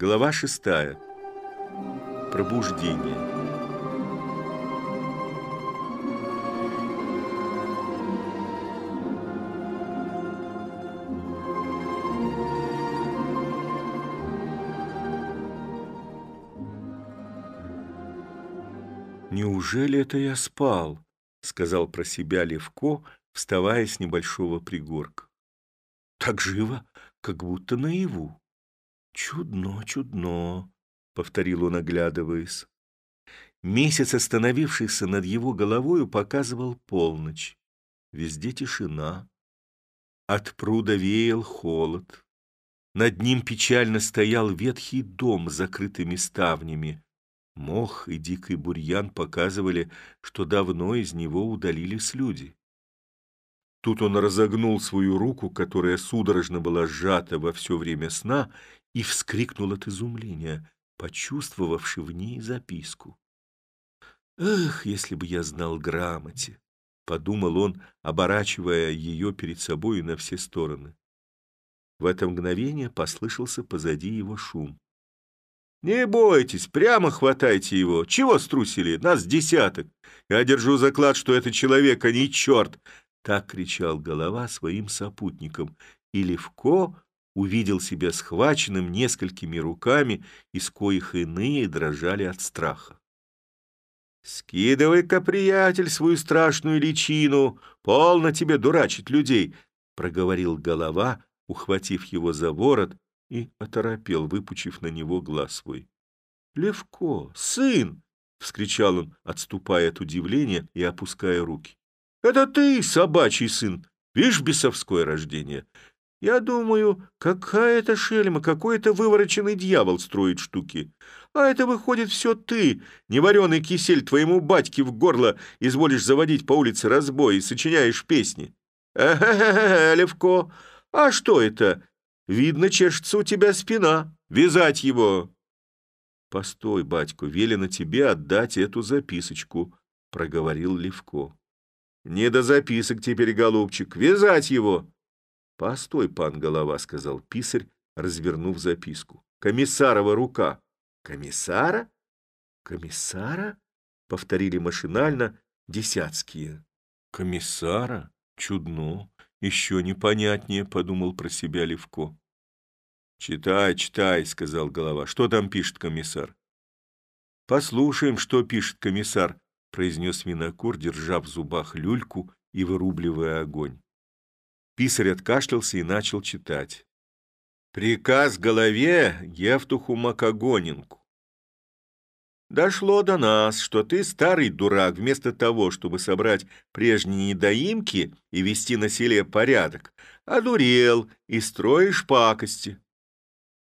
Глава шестая. Пробуждение. «Неужели это я спал?» — сказал про себя Левко, вставая с небольшого пригорка. «Так живо, как будто наяву». «Чудно, чудно», — повторил он, оглядываясь. Месяц, остановившийся над его головою, показывал полночь. Везде тишина. От пруда веял холод. Над ним печально стоял ветхий дом с закрытыми ставнями. Мох и дикий бурьян показывали, что давно из него удалились люди. Тут он разогнул свою руку, которая судорожно была сжата во все время сна, и вскрикнул от изумления, почувствовавши в ней записку. «Эх, если бы я знал грамоте!» — подумал он, оборачивая ее перед собой на все стороны. В это мгновение послышался позади его шум. «Не бойтесь, прямо хватайте его! Чего струсили? Нас десяток! Я держу заклад, что это человек, а не черт!» Так кричал голова своим сопутникам, и Левко увидел себя схваченным несколькими руками, из коих иные дрожали от страха. «Скидывай-ка, приятель, свою страшную личину! Полно тебе дурачить людей!» — проговорил голова, ухватив его за ворот, и оторопел, выпучив на него глаз свой. «Левко, сын!» — вскричал он, отступая от удивления и опуская руки. «Это ты, собачий сын! Видишь, бесовское рождение! Я думаю, какая-то шельма, какой-то вывороченный дьявол строит штуки. А это выходит все ты, невареный кисель твоему батьке в горло, изволишь заводить по улице разбой и сочиняешь песни. Э-хе-хе, Левко, а что это? Видно, чешется у тебя спина. Вязать его. Постой, батько, велено тебе отдать эту записочку, проговорил Левко. Не до записок теперь, голубчик, вязать его. «Постой, пан голова», — сказал писарь, развернув записку. «Комиссарова рука». «Комиссара? Комиссара?» — повторили машинально десятские. «Комиссара? Чудно. Еще непонятнее», — подумал про себя Левко. «Читай, читай», — сказал голова. «Что там пишет комиссар?» «Послушаем, что пишет комиссар», — произнес винокур, держа в зубах люльку и вырубливая огонь. Писарь откашлялся и начал читать. «Приказ голове Евтуху Макогоненку. Дошло до нас, что ты, старый дурак, вместо того, чтобы собрать прежние недоимки и вести на селе порядок, одурел и строишь пакости».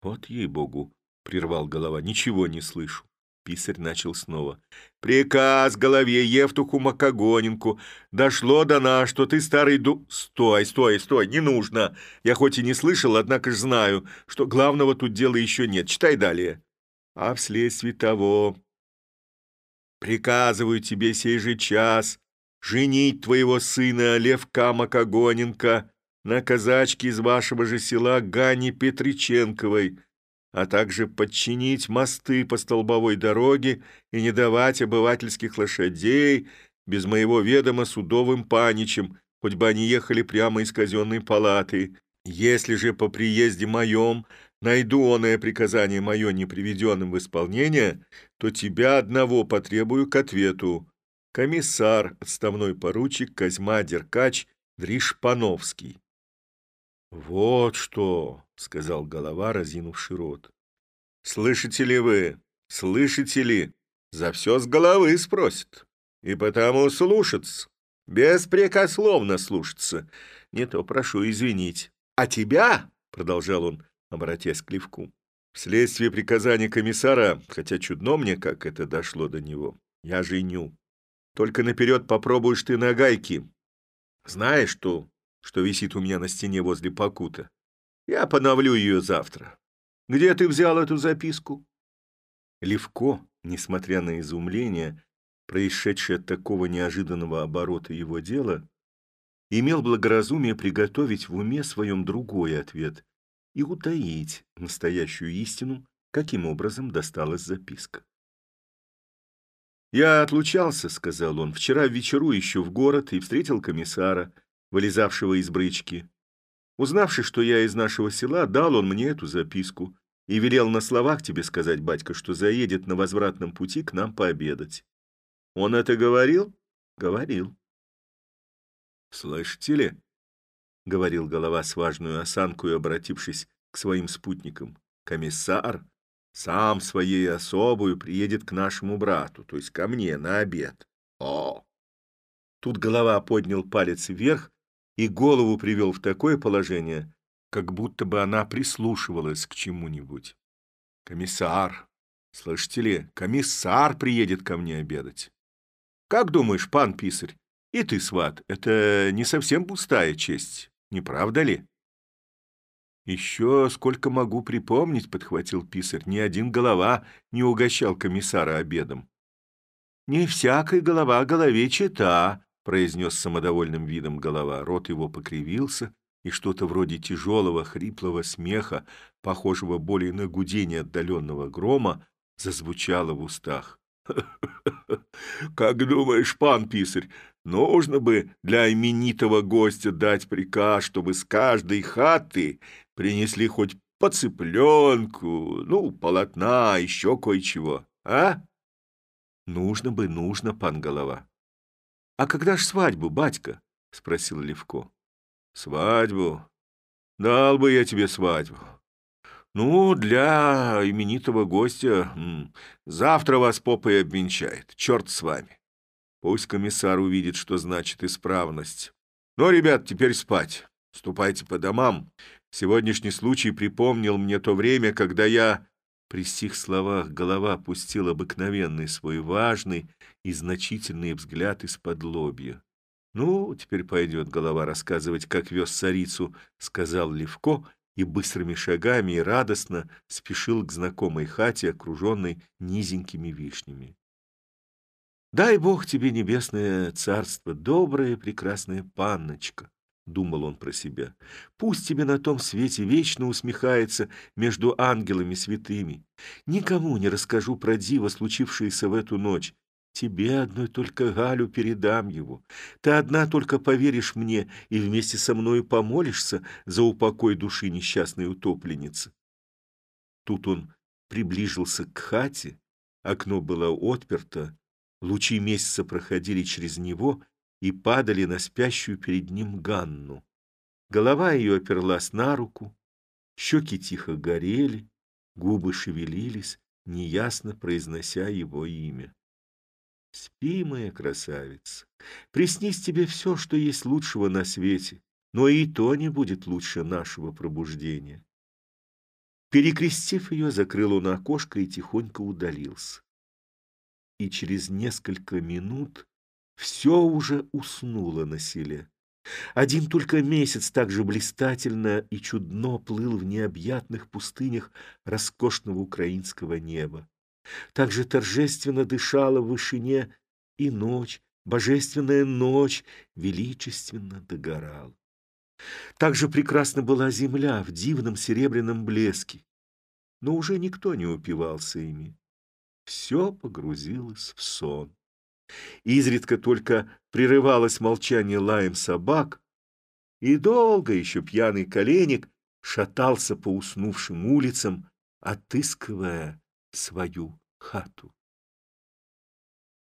«Вот ей-богу», — прервал голова, — «ничего не слышу». Писарь начал снова. «Приказ голове Евтуху Макогоненку. Дошло до нас, что ты старый ду...» «Стой, стой, стой, не нужно. Я хоть и не слышал, однако ж знаю, что главного тут дела еще нет. Читай далее. А вследствие того... Приказываю тебе сей же час женить твоего сына Левка Макогоненко на казачке из вашего же села Гани Петриченковой» а также подчинить мосты по столбовой дороге и не давать обывательских лошадей без моего ведома судовым паничам, хоть бы они ехали прямо из казенной палаты. Если же по приезде моем найду оное приказание мое неприведенным в исполнение, то тебя одного потребую к ответу. Комиссар, отставной поручик Козьма Деркач Дришпановский. «Вот что!» — сказал голова, разинувший рот. «Слышите ли вы? Слышите ли? За все с головы спросят. И потому слушаться. Беспрекословно слушаться. Не то прошу извинить. А тебя, — продолжал он, обратясь к Левку, — вследствие приказания комиссара, хотя чудно мне, как это дошло до него, я женю. Только наперед попробуешь ты на гайки. Знаешь ту, что висит у меня на стене возле покута? Я поновлю ее завтра. Где ты взял эту записку?» Левко, несмотря на изумление, происшедшее от такого неожиданного оборота его дела, имел благоразумие приготовить в уме своем другой ответ и утаить настоящую истину, каким образом досталась записка. «Я отлучался», — сказал он, — «вчера вечеру еще в город и встретил комиссара, вылезавшего из брычки. Узнавши, что я из нашего села, дал он мне эту записку и велел на словах тебе сказать, батька, что заедет на возвратном пути к нам пообедать. Он это говорил? Говорил. «Слышите ли?» — говорил голова с важную осанкой, обратившись к своим спутникам. «Комиссар сам своей особою приедет к нашему брату, то есть ко мне, на обед. О!» Тут голова поднял палец вверх и голову привел в такое положение, как будто бы она прислушивалась к чему-нибудь. «Комиссар! Слышите ли, комиссар приедет ко мне обедать. Как думаешь, пан писарь, и ты, сват, это не совсем пустая честь, не правда ли?» «Еще сколько могу припомнить», — подхватил писарь, — «ни один голова не угощал комиссара обедом». «Не всякой голова голове чита», — произнес самодовольным видом голова. Рот его покривился, и что-то вроде тяжелого хриплого смеха, похожего более на гудение отдаленного грома, зазвучало в устах. «Как думаешь, пан писарь, нужно бы для именитого гостя дать приказ, чтобы с каждой хаты принесли хоть по цыпленку, ну, полотна, еще кое-чего, а?» «Нужно бы, нужно, пан голова». «А когда ж свадьбу, батька?» — спросил Левко. Свадьбу? Дал бы я тебе свадьбу. Ну, для именитого гостя завтра вас попа обвенчает. Черт с вами. Пусть комиссар увидит, что значит исправность. Ну, ребят, теперь спать. Ступайте по домам. Сегодняшний случай припомнил мне то время, когда я... При сих словах голова пустил обыкновенный свой важный и значительный взгляд из-под лобья. «Ну, теперь пойдет голова рассказывать, как вез царицу», — сказал Левко, и быстрыми шагами и радостно спешил к знакомой хате, окруженной низенькими вишнями. «Дай Бог тебе, небесное царство, добрая прекрасная панночка!» — думал он про себя. «Пусть тебе на том свете вечно усмехается между ангелами святыми. Никому не расскажу про диво, случившееся в эту ночь. Тебе одной только Галю передам его. Ты одна только поверишь мне и вместе со мною помолишься за упокой души несчастной утопленницы. Тут он приближился к хате, окно было отперто, лучи месяца проходили через него и падали на спящую перед ним Ганну. Голова ее оперлась на руку, щеки тихо горели, губы шевелились, неясно произнося его имя. Спи, моя красавица, приснись тебе все, что есть лучшего на свете, но и то не будет лучше нашего пробуждения. Перекрестив ее, закрыл он окошко и тихонько удалился. И через несколько минут все уже уснуло на селе. Один только месяц так же блистательно и чудно плыл в необъятных пустынях роскошного украинского неба. Так же торжественно дышала в вышине и ночь, божественная ночь величественно догорала. Так же прекрасна была земля в дивном серебряном блеске, но уже никто не упивался ими. Все погрузилось в сон. Изредка только прерывалось молчание лаем собак, и долго еще пьяный коленник шатался по уснувшим улицам, отыскивая свою хату.